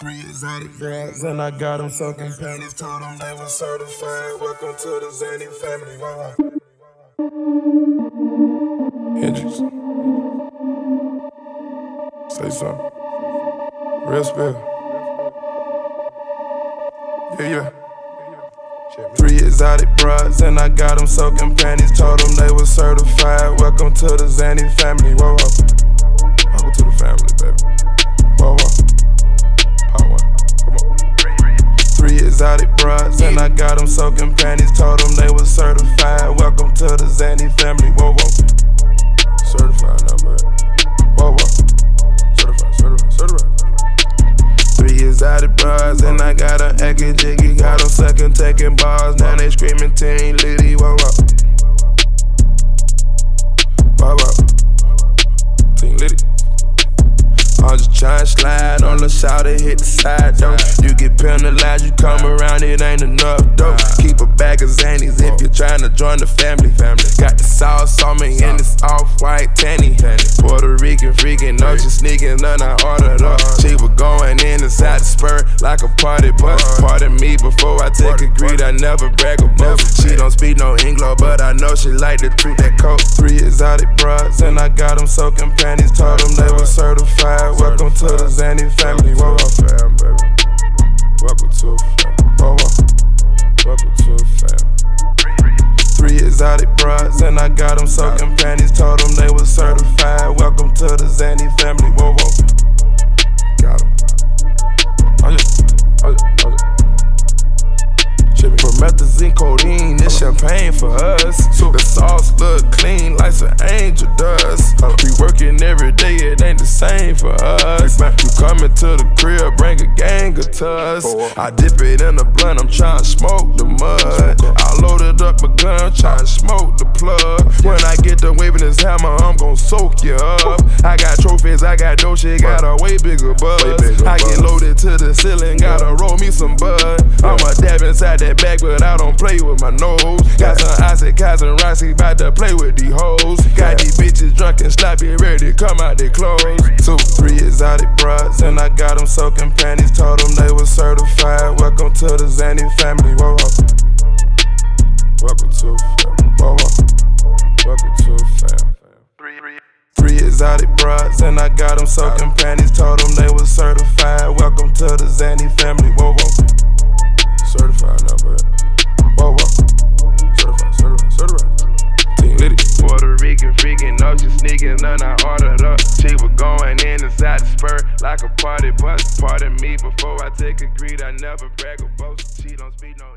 Three exotic drugs, and I got them soaking panties. Told them they were certified. Welcome to the Xanny family. Wow. Hendrix. Say something. Real spill. Yeah, yeah. Three exotic broads, and I got them soaking panties. Told them they were certified. Welcome to the Xanny family. Whoa, whoa. Welcome to the family, baby. Soaking panties. Told them they was certified. Welcome to the Xanny family. Whoa, whoa. Certified but. Whoa, whoa. Certified, certified, certified. Three exotic bras, and I got a Eki Jiggy, got them second taking bars. Now they screaming Team Liddy, whoa, whoa. Whoa, whoa. Team Liddy. I'm just trying to slide on the and hit the side though. You get penalized, you come around, it ain't enough though. Bag of if you're trying to join the family. Got the sauce on me and it's off white tanny. Puerto Rican freaking, no, she sneaking, none I ordered up. She was going in inside the spur like a party bus. Pardon me before I take a greed, I never brag about. She don't speak no English, but I know she like the treat that coat. Three exotic broads, and I got them soaking panties. Told them they got them soaking panties. Told them they was certified. Welcome to the Xanny family. Whoa, whoa. Got 'em. I just, I just, I just. Promethazine, codeine, this champagne for us. The sauce look clean like some angel dust. We working every day, it ain't the same for us. You coming to the crib, bring a tuss. I dip it in the blunt, I'm trying to smoke the mud. I loaded up a gun, trying to smoke the plug. When I get done waving this hammer, I'm gon' soak you up. I got trophies, I got dough, shit, got a way bigger buzz. I get loaded to the ceiling, gotta roll me some bud. I'ma dab inside that bag, but I don't play with my nose. Got some Isaac, Kaz, and Rossi, bout to play with these hoes. Got these bitches drunk and sloppy, ready to come out their clothes. Two, three exotic broads, and I got them soaking panties. Told them they were certified. Welcome to the Xanny family. Whoa, whoa. Welcome to fam. Whoa, whoa. Welcome to fam. Three exotic broads, and I got them soaking get none, I ordered up. She was going in inside the spur like a party bus. Pardon me before I take a greed, I never brag or boast. She don't speak no